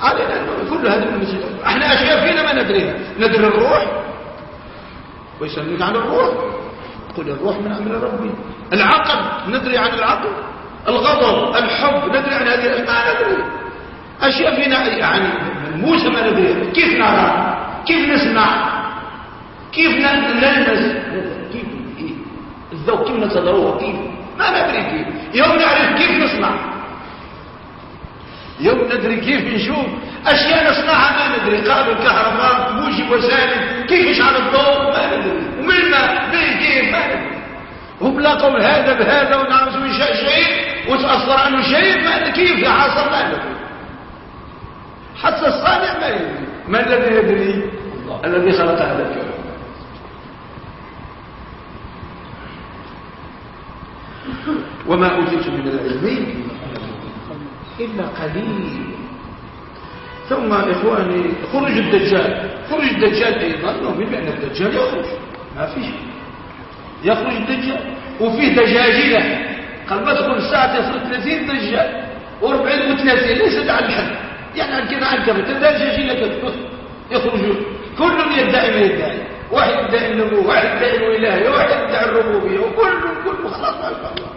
علينا كل هذه المسائل إحنا أشياء فينا ما ندريها ندري الروح. ويسميك عن الروح. قل الروح من أمر ربي. العقل ندري عن العقل. الغضب الحب ندري عن هذه ما ندري. أشياء فينا يعني موسى ما ندري. كيف نرى؟ كيف نسمع؟ كيف نلمس؟ كيف؟ الذوق كيف نتذوق كيف؟ ما ندري كيف. يوم نعرف كيف نصنع. يوم ندري كيف نشوف. أشياء نصنعها ما ندري. قابل كهرباء موجب وسائل. كيف يشعل الضوء؟ ما ندري. ومن الماء كيف؟ ما ندري. هم لاقوا هذا بهذا ونعرف من شيء شيء وتأثر عنه شيء. ما كيف حصل ما ندري. حتى الصانع ما يدري. ما الذي يدري؟ الذي خلق هذا الكون. وما أوتيت من العلم إلا قليل. ثم إخواني خرج الدجال. خرج الدجال أيضا نؤمن بأن الدجال يخرج. ما فيش. يخرج الدجال. وفيه دجاجلة. قال ما تكون الساعة تصل 30 دجال. و40 و30 ليست على الحد. يعني عن كده عن كده دجاجلة يخرجون. كل يدعي ما يدعي. واحد يدعي النبوة واحد يدعي الولاية واحد يدعي الربوبية وكل كل خلاص ما الله.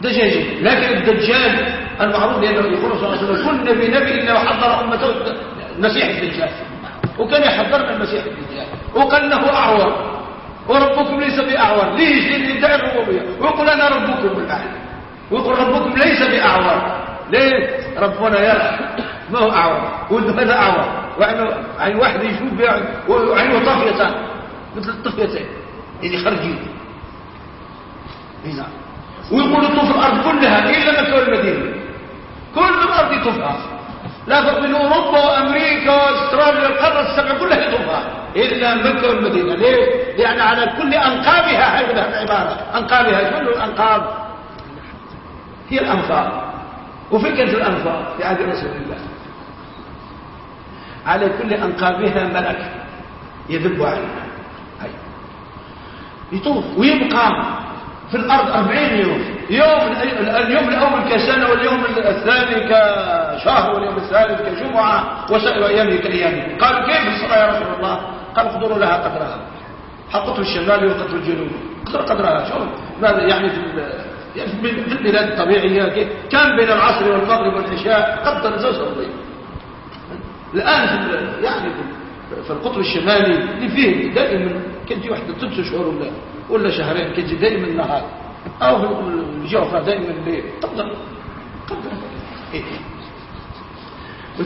دجاجة لكن الدجال المعروف لأنه يقول صلى الله عليه وسلم كل نبي نبي إلا وحضر أمته مسيح الدجال. وكان يحضرنا المسيح الدجال. وقال انه أعور. وربكم ليس بأعور. ليش؟ يدعي الربوبية. ويقول أنا ربكم الآن. ويقول ربكم ليس بأعور. ليه؟ ربنا يرى ما هو أعور. ولد ماذا أعور. وعنه عين واحد يشوف وعينه طافيتان مثل الطفيتين اللي خرجين نعم ويقول يطوف الأرض كلها إلا مكة والمدينة كل الأرض يطوفها لا فرق بين أوروبا وأمريكا وأستراليا القارة السبع كلها يطوفها إلا مكة والمدينة ليه؟ يعني على كل أنقابها هكذا العبارة. أنقابها كل الأنقاب هي الأنفاق. وفي كانت الأنفاق في عهد رسول الله. على كل أنقابها ملك يذب عليها يطوف ويبقى في الأرض أربعين يوم. يوم اليوم الأول كسنة واليوم الثاني كشهر واليوم الثالث كجمعة وسائر أيامه كأيامه. قالوا كيف الصلاة يا رسول الله؟ قال اقدروا لها قدرها. حقته الشمالي وقدر الجنوبي قدر قدرها. شو ماذا يعني في يعني في البلاد الطبيعية؟ كان بين العصر والمغرب والعشاء قدر زوج الضيف الآن يعني في القطب الشمالي اللي فيه دائما كنت واحدة ثلاث شهور ولا ولا شهرين كتجي دائما النهار. أو في الجوفة دائما الليل. تقدر تقدر. إيه.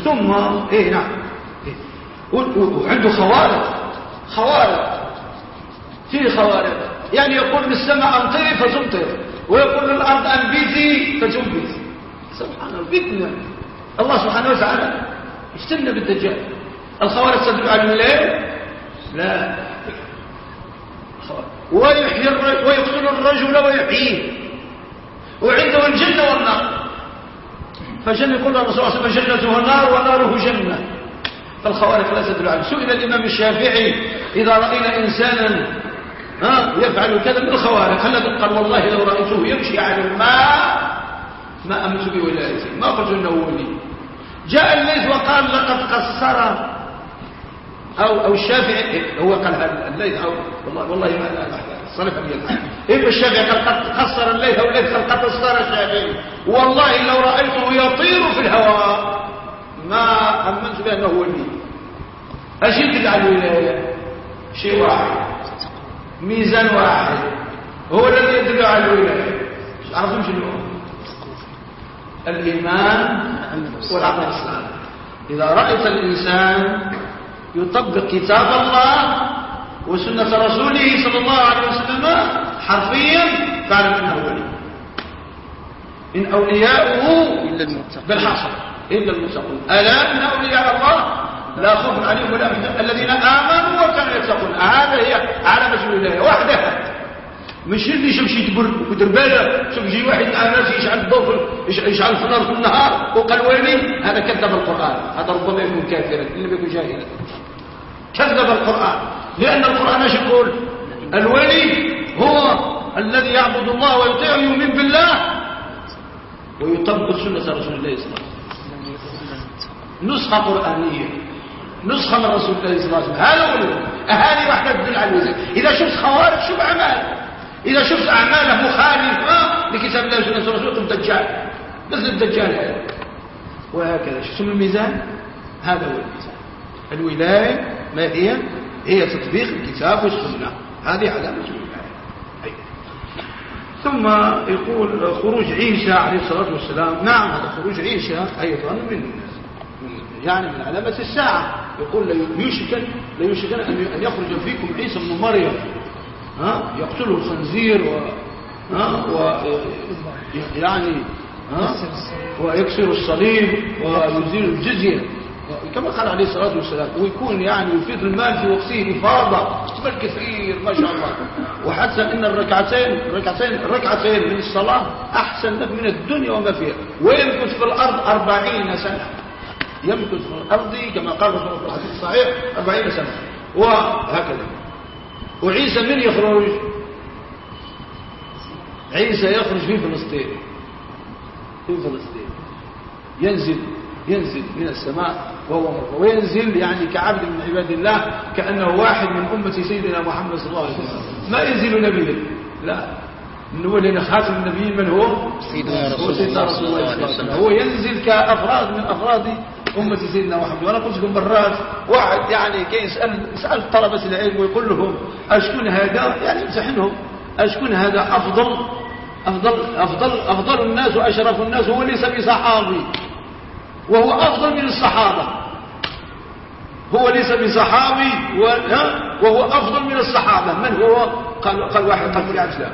ثم إيه نعم. إيه. وعنده خوارق. خوارق. في خوارق. يعني يقول للسماء امطري فتمطر ويقول للارض انبتي فتنبت سبحان الله فتنه الله سبحانه وتعالى استنى بالدجال. الخوارق تدل على الليل؟ لا. ويحيي ويقتل الرجل ويحييه وعنده الجنة والنار. فجنة يقول الرسول صلى الله عليه وسلم جنته النار وناره جنة. فالخوارق لا تدل عليه سئل الإمام الشافعي إذا رأينا إنسانا ها يفعل كذا من الخوارق هل قال والله لو رأيته يمشي على الماء ما أمت بولايته ما قلت إنه ولي. جاء الليث وقال لقد قصر. أو أو الشافعي هو قال الليث أو والله والله ما صرف اليد. إيه الشافعي قال قد قصر الليث أو الليث قال قد قصر الشافعي. والله لو رأيته يطير في الهواء. ما أمنت بأنه هو لي إيش يدل على الولاية شيء واحد. ميزان واحد. هو الذي يدل على الولاية. عرفتم شنو؟ الإيمان والعقل الإسلام. إذا رأيت الإنسان يطبق كتاب الله وسنة رسوله صلى الله عليه وسلم حرفيا فاعلم أنه ولي. إن أولياؤه إلا المتقين بالحصر إلا المتقون. ألا إن أولياء الله لا خوف عليهم ولا الذين آمنوا وكانوا يتقون. هذا هي علامة الولاية وحدها مش اللي شوف شي تبر ودربالة شوف شي واحد آناس يشعل الضوء يشعل النار في النهار وقال ويلي؟ هذا كذب القرآن. هذا ربما يكون كافرا إلا يكون جاهلا. كذب القرآن. لأن القرآن إيش يقول؟ الولي هو الذي يعبد الله ويطيع ويؤمن بالله ويطبق سنة رسول الله صلى الله عليه وسلم. نسخة قرآنية. نسخة من رسول الله صلى الله عليه وسلم. هذا أهالي واحدة تدل على الوزن إذا شفت خوارج شوف أعمال. إذا شفت أعماله مخالفة لكتاب الله وسنة رسوله قم دجال. مثل الدجال. هذا وهكذا اسم الميزان؟ هذا هو الميزان. الولاية ما هي؟ هي تطبيق الكتاب والسنة. هذه علامة الولاية. أي. ثم يقول خروج عيسى عليه الصلاة والسلام. نعم هذا خروج عيسى أيضا من يعني من علامة الساعة. يقول ليوشكن ليوشكن أن يخرج فيكم عيسى بن مريم. ها يقتله الخنزير و ها و يعني ها ويكسر الصليب ويزيل الجزية. كما قال عليه الصلاة والسلام ويكون يعني يفيد المال في وقته إفاضة. مال كثير ما شاء الله. وحتى إن الركعتين الركعتين الركعتين من الصلاة أحسن لك من الدنيا وما فيها. ويمكث في الأرض أربعين سنة. يمكث في الأرض كما قال رسول الله في الحديث الصحيح أربعين سنة. وهكذا. وعيسى من يخرج؟ عيسى يخرج في فلسطين. في فلسطين. ينزل ينزل من السماء وهو وينزل يعني كعبد من عباد الله كأنه واحد من أمة سيدنا محمد صلى الله عليه وسلم. ما ينزل نبيا. لا. من هو لأن خاتم النبيين من هو؟ سيدنا رسول الله صلى الله عليه وسلم. هو ينزل كأفراد من أفراد أمة سيدنا محمد وأنا قلت لكم مرات واحد يعني كي يسأل يسأل طلبة العلم ويقول لهم أشكون هذا؟ يعني يمسحنهم أشكون هذا؟ أفضل أفضل أفضل أفضل الناس وأشرف الناس هو ليس بصحابي. وهو أفضل من الصحابة. هو ليس بصحابي؟ وهو أفضل من الصحابة. من هو؟ قال, قال واحد قال فلان فلان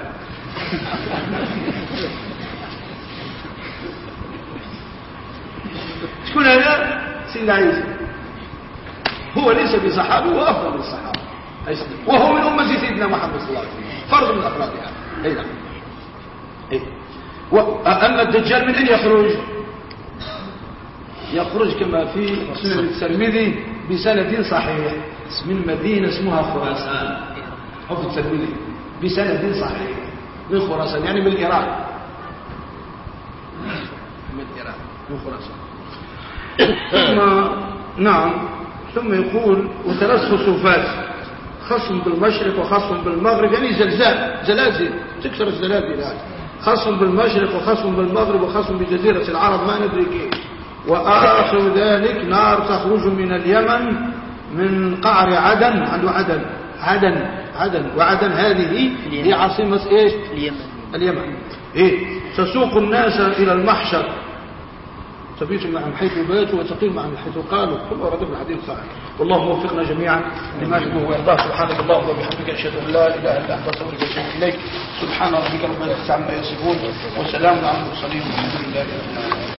شكون هذا سيدنا عيسى هو ليس بصحابي هو أفضل من صدق. وهو من أمة سيدنا محمد صلى الله عليه وسلم. فرد من أفرادها. أي نعم. أي. و- أما الدجال من أين يخرج؟ يخرج كما في سنن الترمذي بسند صحيح. من مدينة اسمها خراسان. في الترمذي. بسند صحيح. من خراسان. يعني من الإيران من الإيران من خراسان. ثم نعم ثم يقول وثلاث خسوفات خصم بالمشرق وخصم بالمغرب. يعني زلزال زلازل تكسر الزلازل يعني خصم بالمشرق وخصم بالمغرب وخصم بجزيرة العرب ما ندري كيف. وآخر ذلك نار تخرج من اليمن من قعر عدن. عنده عدن عدن عدن. وعدن هذه هي عاصمة إيش؟ اليمن. اليمن. إيه تسوق الناس إلى المحشر. تبيت معهم حيث باتوا وتقيم معهم حيث قالوا. كل ورد في الحديث صحيح. والله وفقنا جميعا لما يحبه ويرضاه. سبحانك اللهم وبحمدك أشهد أن لا إله إلا أنت أستغفرك وأتوب إليك. سبحان ربك رب العزة عما يصفون. وسلام على المرسلين والحمد لله رب العالمين.